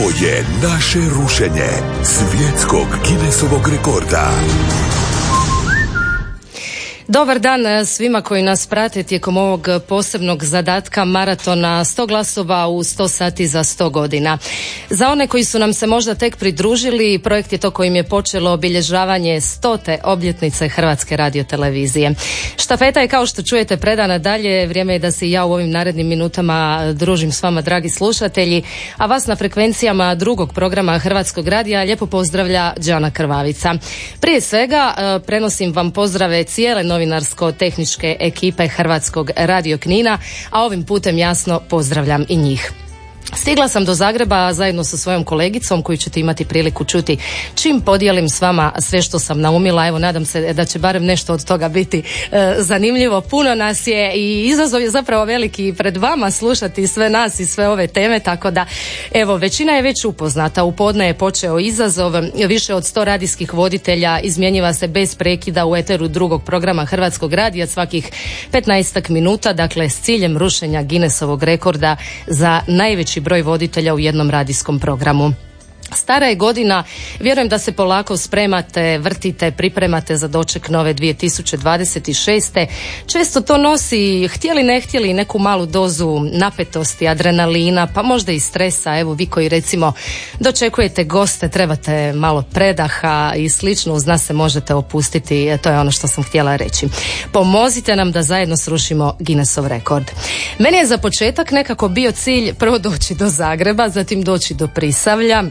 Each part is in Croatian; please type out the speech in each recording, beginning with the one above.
Ovo je naše rušenje svjetskog Guinnessovog rekorda. Dobar dan eh, svima koji nas prate tijekom ovog posebnog zadatka maratona 100 glasova u 100 sati za 100 godina. Za one koji su nam se možda tek pridružili, projekt je to kojim je počelo obilježavanje stote obljetnice Hrvatske radiotelevizije. Štafeta je kao što čujete predana dalje, vrijeme je da se ja u ovim narednim minutama družim s vama dragi slušatelji, a vas na frekvencijama drugog programa Hrvatskog radija lijepo pozdravlja Đana Krvavica. Prije svega prenosim vam pozdrave cijele novinarsko-tehničke ekipe Hrvatskog radio Knina, a ovim putem jasno pozdravljam i njih. Stigla sam do Zagreba zajedno sa svojom kolegicom koju ćete imati priliku čuti čim podijelim s vama sve što sam naumila. Evo nadam se da će barem nešto od toga biti e, zanimljivo. Puno nas je i izazov je zapravo veliki pred vama slušati sve nas i sve ove teme tako da evo većina je već upoznata. U podne je počeo izazov. Više od sto radijskih voditelja izmjenjiva se bez prekida u eteru drugog programa Hrvatskog radija svakih 15 minuta dakle s ciljem rušenja Guinnessovog rekorda za najveći broj voditelja u jednom radijskom programu. Stara je godina, vjerujem da se polako spremate, vrtite, pripremate za doček nove 2026. Često to nosi, htjeli ne htjeli, neku malu dozu napetosti, adrenalina, pa možda i stresa. Evo vi koji recimo dočekujete goste, trebate malo predaha i slično, uz nas se možete opustiti, e, to je ono što sam htjela reći. Pomozite nam da zajedno srušimo Guinnessov rekord. Meni je za početak nekako bio cilj prvo doći do Zagreba, zatim doći do Prisavlja,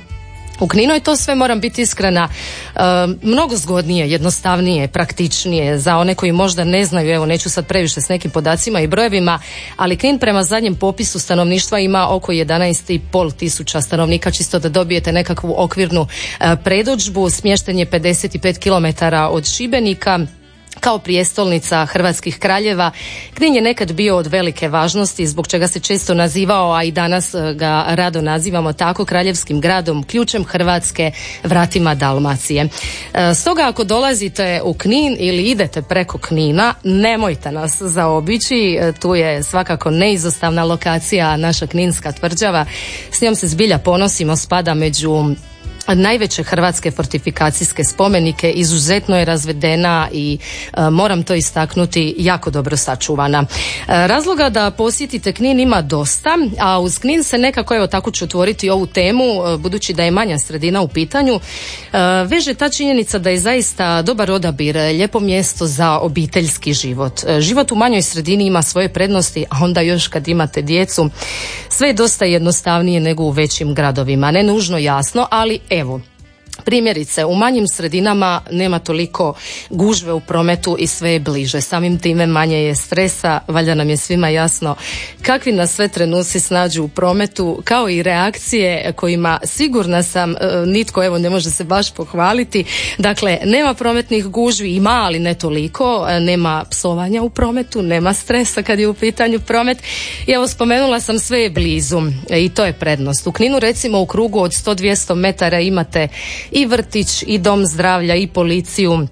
u Kninu je to sve, moram biti iskrena, e, mnogo zgodnije, jednostavnije, praktičnije za one koji možda ne znaju, evo neću sad previše s nekim podacima i brojevima, ali Knin prema zadnjem popisu stanovništva ima oko 11,5 tisuća stanovnika, čisto da dobijete nekakvu okvirnu e, predođbu, smješten je 55 km od Šibenika, kao prijestolnica hrvatskih kraljeva, Knin je nekad bio od velike važnosti zbog čega se često nazivao, a i danas e, ga rado nazivamo tako, kraljevskim gradom, ključem Hrvatske, vratima Dalmacije. E, stoga ako dolazite u Knin ili idete preko Knina, nemojte nas zaobići, e, tu je svakako neizostavna lokacija naša Kninska tvrđava, s njom se zbilja ponosimo, spada među najveće hrvatske fortifikacijske spomenike izuzetno je razvedena i e, moram to istaknuti jako dobro sačuvana. E, razloga da posjetite Knin ima dosta, a uz Knin se nekako evo tako ću otvoriti ovu temu e, budući da je manja sredina u pitanju. Veže ta činjenica da je zaista dobar odabir, lijepo mjesto za obiteljski život. Život u manjoj sredini ima svoje prednosti, a onda još kad imate djecu, sve je dosta jednostavnije nego u većim gradovima. Ne nužno jasno, ali evo, Primjerice, u manjim sredinama nema toliko gužve u prometu i sve je bliže. Samim time manje je stresa, valjda nam je svima jasno kakvi nas sve trenuci snađu u prometu, kao i reakcije kojima sigurna sam e, nitko evo ne može se baš pohvaliti. Dakle, nema prometnih gužvi, ima ali ne toliko, e, nema psovanja u prometu, nema stresa kad je u pitanju promet. I evo spomenula sam sve je blizu e, i to je prednost. U Kninu recimo u krugu od 100-200 metara imate i vrtić i dom zdravlja i policiju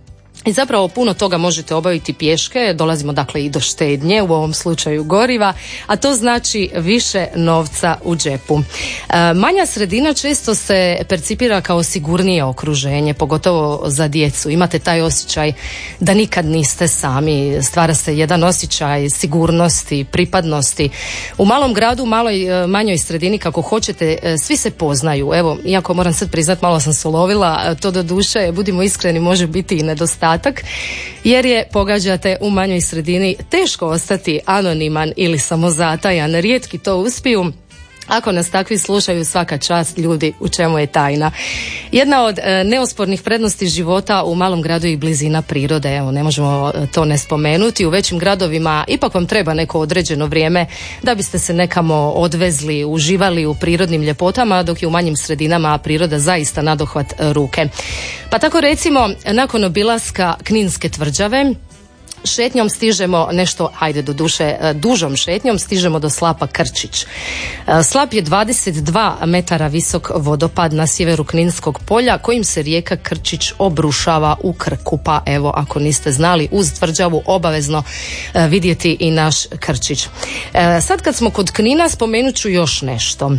i zapravo puno toga možete obaviti pješke, dolazimo dakle i do štednje, u ovom slučaju goriva, a to znači više novca u džepu. E, manja sredina često se percipira kao sigurnije okruženje, pogotovo za djecu. Imate taj osjećaj da nikad niste sami, stvara se jedan osjećaj sigurnosti, pripadnosti. U malom gradu, maloj, e, manjoj sredini, kako hoćete, e, svi se poznaju. Evo, iako moram sad priznat, malo sam solovila, to do duše, budimo iskreni, može biti i nedostatak jer je pogađate u manjoj sredini teško ostati anoniman ili samozatajan. Rijetki to uspiju ako nas takvi slušaju svaka čast ljudi u čemu je tajna. Jedna od e, neospornih prednosti života u malom gradu i blizina prirode, evo ne možemo e, to ne spomenuti. U većim gradovima ipak vam treba neko određeno vrijeme da biste se nekamo odvezli, uživali u prirodnim ljepotama, dok je u manjim sredinama priroda zaista nadohvat ruke. Pa tako recimo nakon obilaska Kninske tvrđave šetnjom stižemo nešto, ajde do duše, e, dužom šetnjom stižemo do slapa Krčić. E, slap je 22 metara visok vodopad na sjeveru Kninskog polja kojim se rijeka Krčić obrušava u Krku. Pa evo, ako niste znali, uz tvrđavu obavezno e, vidjeti i naš Krčić. Sad kad smo kod Knina spomenut ću još nešto.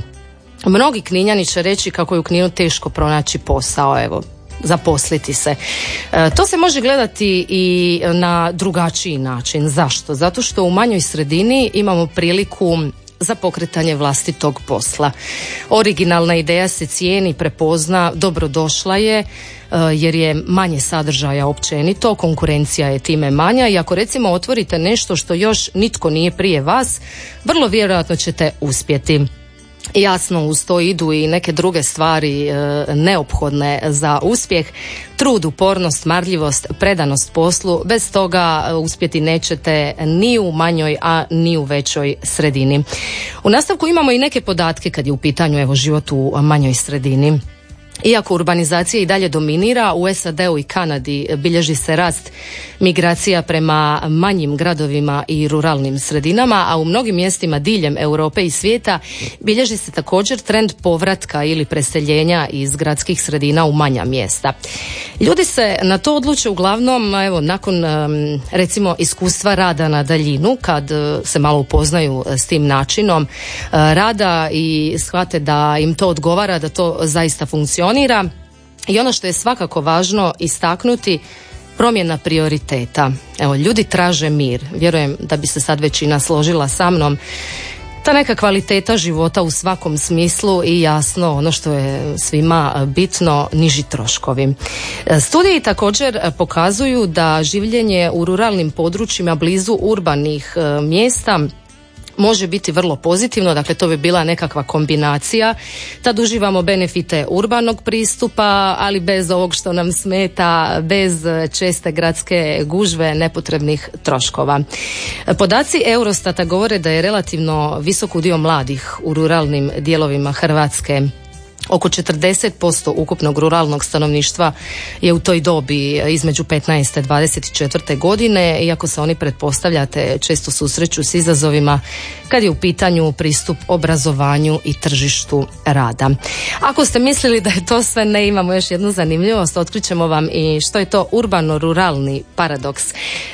Mnogi kninjani će reći kako je u Kninu teško pronaći posao, evo, zaposliti se. E, to se može gledati i na drugačiji način. Zašto? Zato što u manjoj sredini imamo priliku za pokretanje vlastitog posla. Originalna ideja se cijeni, prepozna, dobrodošla je e, jer je manje sadržaja općenito, konkurencija je time manja i ako recimo otvorite nešto što još nitko nije prije vas, vrlo vjerojatno ćete uspjeti. Jasno, uz to idu i neke druge stvari e, neophodne za uspjeh. Trud, upornost, marljivost, predanost poslu. Bez toga e, uspjeti nećete ni u manjoj, a ni u većoj sredini. U nastavku imamo i neke podatke kad je u pitanju evo, život u manjoj sredini. Iako urbanizacija i dalje dominira, u SAD-u i Kanadi bilježi se rast migracija prema manjim gradovima i ruralnim sredinama, a u mnogim mjestima diljem Europe i svijeta bilježi se također trend povratka ili preseljenja iz gradskih sredina u manja mjesta. Ljudi se na to odluče uglavnom evo, nakon recimo iskustva rada na daljinu, kad e, se malo upoznaju s tim načinom e, rada i shvate da im to odgovara, da to zaista funkcionira funkcionira i ono što je svakako važno istaknuti promjena prioriteta. Evo, ljudi traže mir. Vjerujem da bi se sad većina složila sa mnom. Ta neka kvaliteta života u svakom smislu i jasno ono što je svima bitno, niži troškovi. Studiji također pokazuju da življenje u ruralnim područjima blizu urbanih e, mjesta može biti vrlo pozitivno, dakle to bi bila nekakva kombinacija. Tad uživamo benefite urbanog pristupa, ali bez ovog što nam smeta, bez česte gradske gužve, nepotrebnih troškova. Podaci Eurostata govore da je relativno visok udio mladih u ruralnim dijelovima Hrvatske Oko 40% ukupnog ruralnog stanovništva je u toj dobi između 15. i 24. godine, iako se oni pretpostavljate često susreću s izazovima kad je u pitanju pristup obrazovanju i tržištu rada. Ako ste mislili da je to sve ne, imamo još jednu zanimljivost, otkrićemo vam i što je to urbano-ruralni paradoks.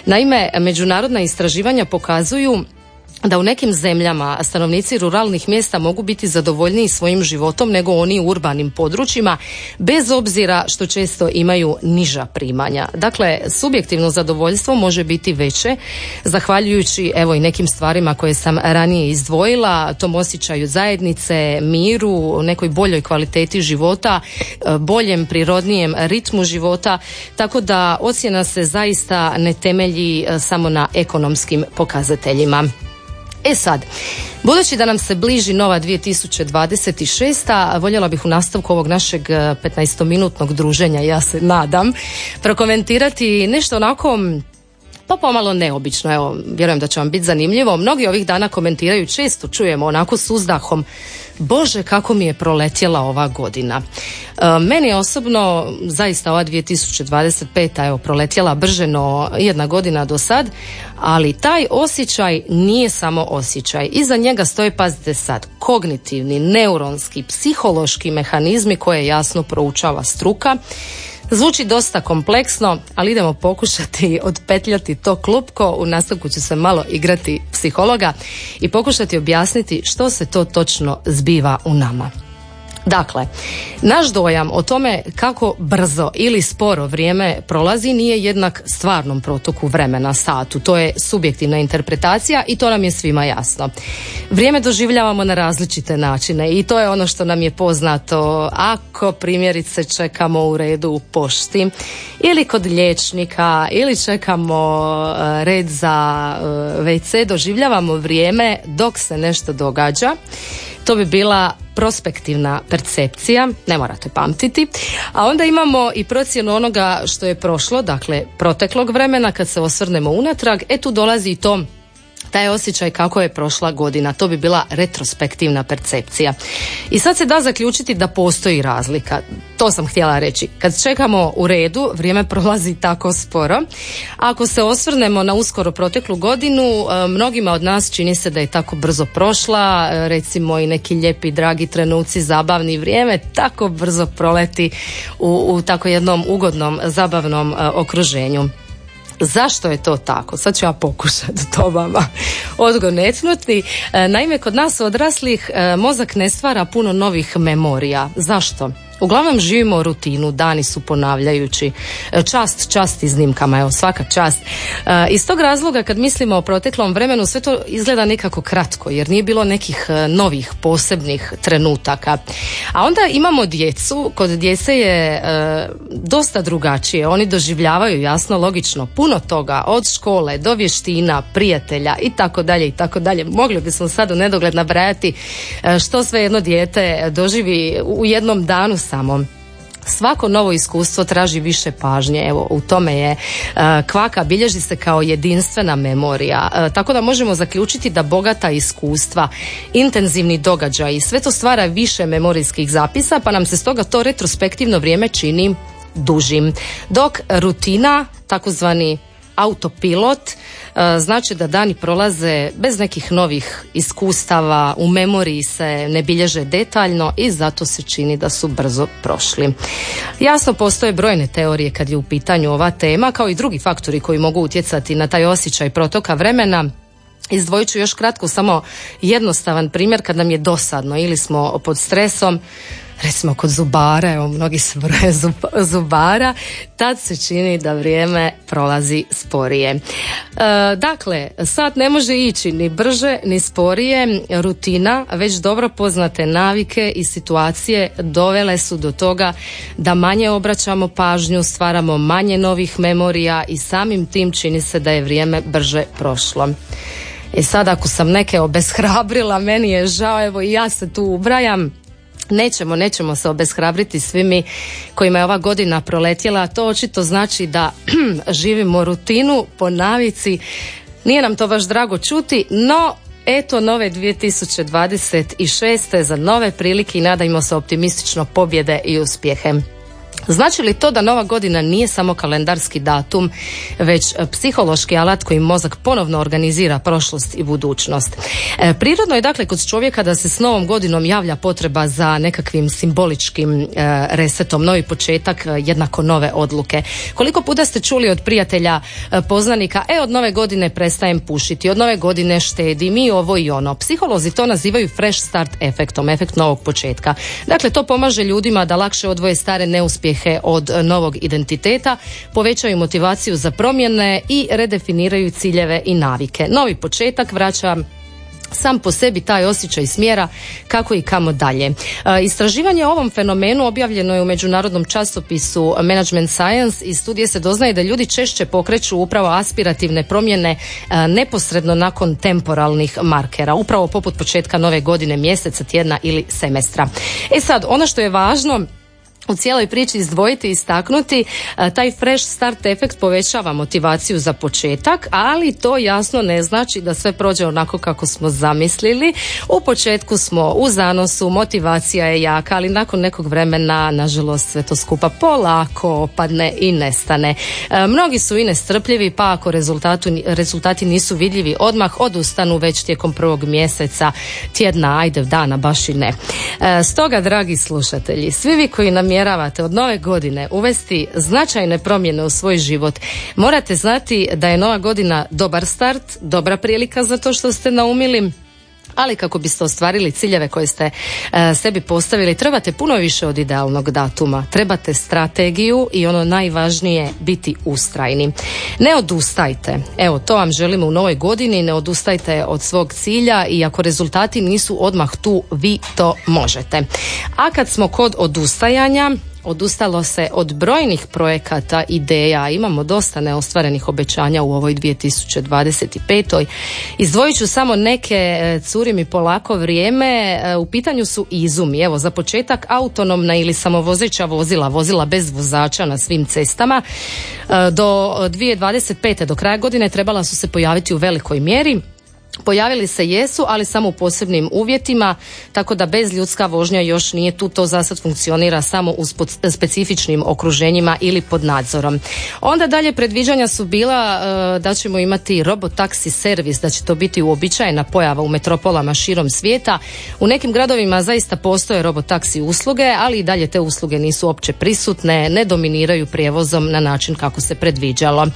Naime, međunarodna istraživanja pokazuju da u nekim zemljama stanovnici ruralnih mjesta mogu biti zadovoljniji svojim životom nego oni u urbanim područjima bez obzira što često imaju niža primanja. Dakle, subjektivno zadovoljstvo može biti veće zahvaljujući evo i nekim stvarima koje sam ranije izdvojila, tom osjećaju zajednice, miru, nekoj boljoj kvaliteti života, boljem prirodnijem ritmu života, tako da ocjena se zaista ne temelji samo na ekonomskim pokazateljima. E sad, budući da nam se bliži nova 2026. voljela bih u nastavku ovog našeg 15-minutnog e, druženja, ja se nadam, prokomentirati nešto onako pa pomalo neobično, evo, vjerujem da će vam biti zanimljivo. Mnogi ovih dana komentiraju, često čujemo onako s uzdahom, Bože kako mi je proletjela ova godina. E, meni osobno zaista ova 2025. evo proletjela brže no jedna godina do sad, ali taj osjećaj nije samo osjećaj. Iza njega stoje, pazite sad, kognitivni, neuronski, psihološki mehanizmi koje jasno proučava struka Zvuči dosta kompleksno, ali idemo pokušati odpetljati to klupko. U nastavku ću se malo igrati psihologa i pokušati objasniti što se to točno zbiva u nama. Dakle, naš dojam o tome kako brzo ili sporo vrijeme prolazi nije jednak stvarnom protoku vremena satu. To je subjektivna interpretacija i to nam je svima jasno. Vrijeme doživljavamo na različite načine i to je ono što nam je poznato ako primjerice čekamo u redu u pošti ili kod liječnika ili čekamo e, red za e, WC, doživljavamo vrijeme dok se nešto događa to bi bila prospektivna percepcija, ne morate pamtiti. A onda imamo i procjenu onoga što je prošlo, dakle proteklog vremena kad se osvrnemo unatrag, e tu dolazi i to taj osjećaj kako je prošla godina. To bi bila retrospektivna percepcija. I sad se da zaključiti da postoji razlika. To sam htjela reći. Kad čekamo u redu, vrijeme prolazi tako sporo. Ako se osvrnemo na uskoro proteklu godinu, e, mnogima od nas čini se da je tako brzo prošla, e, recimo i neki lijepi, dragi trenuci, zabavni vrijeme, tako brzo proleti u, u tako jednom ugodnom, zabavnom e, okruženju. Zašto je to tako? Sad ću ja pokušati to vama odgonetnuti. E, naime, kod nas odraslih e, mozak ne stvara puno novih memorija. Zašto? Uglavnom živimo rutinu, dani su ponavljajući. E, čast, čast iznimkama, evo svaka čast. E, iz tog razloga kad mislimo o proteklom vremenu sve to izgleda nekako kratko jer nije bilo nekih e, novih posebnih trenutaka. A onda imamo djecu, kod djece je dosta drugačije. Oni doživljavaju jasno, logično, puno toga od škole do vještina, prijatelja i tako dalje i tako dalje. Mogli bismo sad u nedogled nabrajati što sve jedno dijete doživi u jednom danu samo. Svako novo iskustvo traži više pažnje. Evo u tome je uh, kvaka bilježi se kao jedinstvena memorija. Uh, tako da možemo zaključiti da bogata iskustva intenzivni događaji sve to stvara više memorijskih zapisa pa nam se stoga to retrospektivno vrijeme čini dužim. Dok rutina takozvani autopilot e, znači da dani prolaze bez nekih novih iskustava, u memoriji se ne bilježe detaljno i zato se čini da su brzo prošli. Jasno postoje brojne teorije kad je u pitanju ova tema, kao i drugi faktori koji mogu utjecati na taj osjećaj protoka vremena, Izdvojit ću još kratko samo jednostavan primjer kad nam je dosadno ili smo pod stresom recimo kod zubara, evo mnogi se broje zubara, tad se čini da vrijeme prolazi sporije. E, dakle, sad ne može ići ni brže ni sporije, rutina, već dobro poznate navike i situacije dovele su do toga da manje obraćamo pažnju, stvaramo manje novih memorija i samim tim čini se da je vrijeme brže prošlo. I e sad ako sam neke obeshrabrila, meni je žao, evo i ja se tu ubrajam, Nećemo, nećemo se obeshrabriti svi mi kojima je ova godina proletjela, to očito znači da živimo rutinu po navici. Nije nam to baš drago čuti, no eto nove 2026. za nove prilike i nadajmo se optimistično pobjede i uspjehe. Znači li to da nova godina nije samo kalendarski datum, već psihološki alat koji mozak ponovno organizira prošlost i budućnost? E, prirodno je dakle kod čovjeka da se s novom godinom javlja potreba za nekakvim simboličkim e, resetom, novi početak, e, jednako nove odluke. Koliko puta ste čuli od prijatelja, poznanika, e od nove godine prestajem pušiti, od nove godine štedi, mi ovo i ono. Psiholozi to nazivaju fresh start efektom, efekt novog početka. Dakle, to pomaže ljudima da lakše odvoje stare neuspjehe od novog identiteta, povećaju motivaciju za promjene i redefiniraju ciljeve i navike. Novi početak vraća sam po sebi taj osjećaj smjera kako i kamo dalje. E, istraživanje o ovom fenomenu objavljeno je u međunarodnom časopisu Management Science i studije se doznaje da ljudi češće pokreću upravo aspirativne promjene e, neposredno nakon temporalnih markera, upravo poput početka nove godine, mjeseca, tjedna ili semestra. E sad, ono što je važno u cijeloj priči izdvojiti i istaknuti e, taj fresh start efekt povećava motivaciju za početak, ali to jasno ne znači da sve prođe onako kako smo zamislili. U početku smo u zanosu, motivacija je jaka, ali nakon nekog vremena nažalost sve to skupa polako opadne i nestane. E, mnogi su i nestrpljivi, pa ako rezultati nisu vidljivi odmah odustanu već tijekom prvog mjeseca, tjedna, ajde dana, baš i ne. E, stoga, dragi slušatelji, svi vi koji nam namjeravate od nove godine uvesti značajne promjene u svoj život, morate znati da je nova godina dobar start, dobra prilika za to što ste naumili, ali kako biste ostvarili ciljeve koje ste e, sebi postavili trebate puno više od idealnog datuma. Trebate strategiju i ono najvažnije biti ustrajni. Ne odustajte. Evo to vam želimo u novoj godini. Ne odustajte od svog cilja i ako rezultati nisu odmah tu vi to možete. A kad smo kod odustajanja Odustalo se od brojnih projekata, ideja, imamo dosta neostvarenih obećanja u ovoj 2025. Izdvojit ću samo neke, e, curi mi polako vrijeme, e, u pitanju su izumi. Evo, za početak autonomna ili samovozeća vozila, vozila bez vozača na svim cestama. E, do 2025. do kraja godine trebala su se pojaviti u velikoj mjeri Pojavili se jesu, ali samo u posebnim uvjetima, tako da bez ljudska vožnja još nije tu, to za sad funkcionira samo u specifičnim okruženjima ili pod nadzorom. Onda dalje predviđanja su bila e, da ćemo imati robotaksi servis, da će to biti uobičajena pojava u metropolama širom svijeta. U nekim gradovima zaista postoje robotaksi usluge, ali i dalje te usluge nisu opće prisutne, ne dominiraju prijevozom na način kako se predviđalo.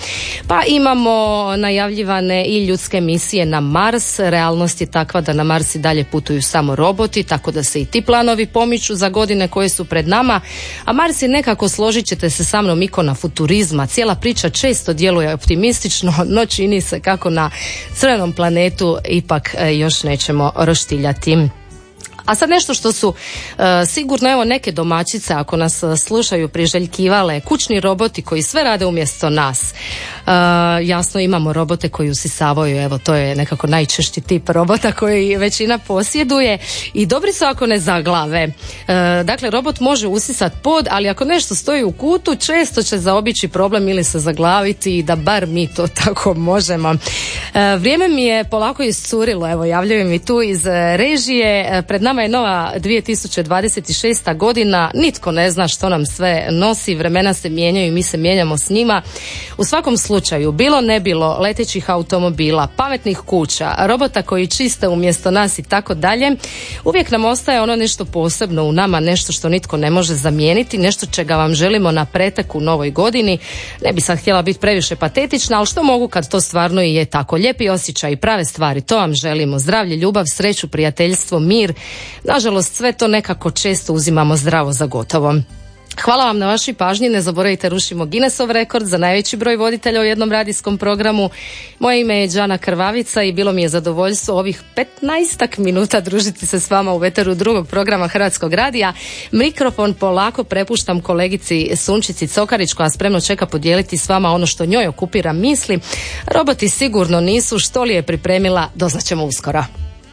Pa imamo najavljivane i ljudske misije na Mars. Realnost je takva da na Mars i dalje putuju samo roboti, tako da se i ti planovi pomiču za godine koje su pred nama. A Mars je nekako, složit ćete se sa mnom, ikona futurizma. Cijela priča često djeluje optimistično, no čini se kako na crvenom planetu ipak e, još nećemo roštiljati. A sad nešto što su e, sigurno evo neke domaćice ako nas e, slušaju priželjkivale, kućni roboti koji sve rade umjesto nas. E, jasno imamo robote koji usisavaju, evo to je nekako najčešći tip robota koji većina posjeduje i dobri su ako ne zaglave. Dakle, robot može usisat pod, ali ako nešto stoji u kutu, često će zaobići problem ili se zaglaviti i da bar mi to tako možemo. Vrijeme mi je polako iscurilo, evo javljaju mi tu iz režije, pred nama je nova 2026. godina, nitko ne zna što nam sve nosi, vremena se mijenjaju i mi se mijenjamo s njima. U svakom slučaju, bilo ne bilo letećih automobila, pametnih kuća, robota koji čiste umjesto nas i tako dalje, uvijek nam ostaje ono nešto posebno u nama, nešto što nitko ne može zamijeniti, nešto čega vam želimo na pretek u novoj godini. Ne bi sad htjela biti previše patetična, ali što mogu kad to stvarno i je tako. Lijepi osjećaj i prave stvari, to vam želimo. Zdravlje, ljubav, sreću, prijateljstvo, mir Nažalost, sve to nekako često uzimamo zdravo za gotovo. Hvala vam na vašoj pažnji, ne zaboravite rušimo Guinnessov rekord za najveći broj voditelja u jednom radijskom programu. Moje ime je Đana Krvavica i bilo mi je zadovoljstvo ovih 15 minuta družiti se s vama u veteru drugog programa Hrvatskog radija. Mikrofon polako prepuštam kolegici Sunčici Cokarić koja spremno čeka podijeliti s vama ono što njoj okupira misli. Roboti sigurno nisu, što li je pripremila, doznaćemo uskoro.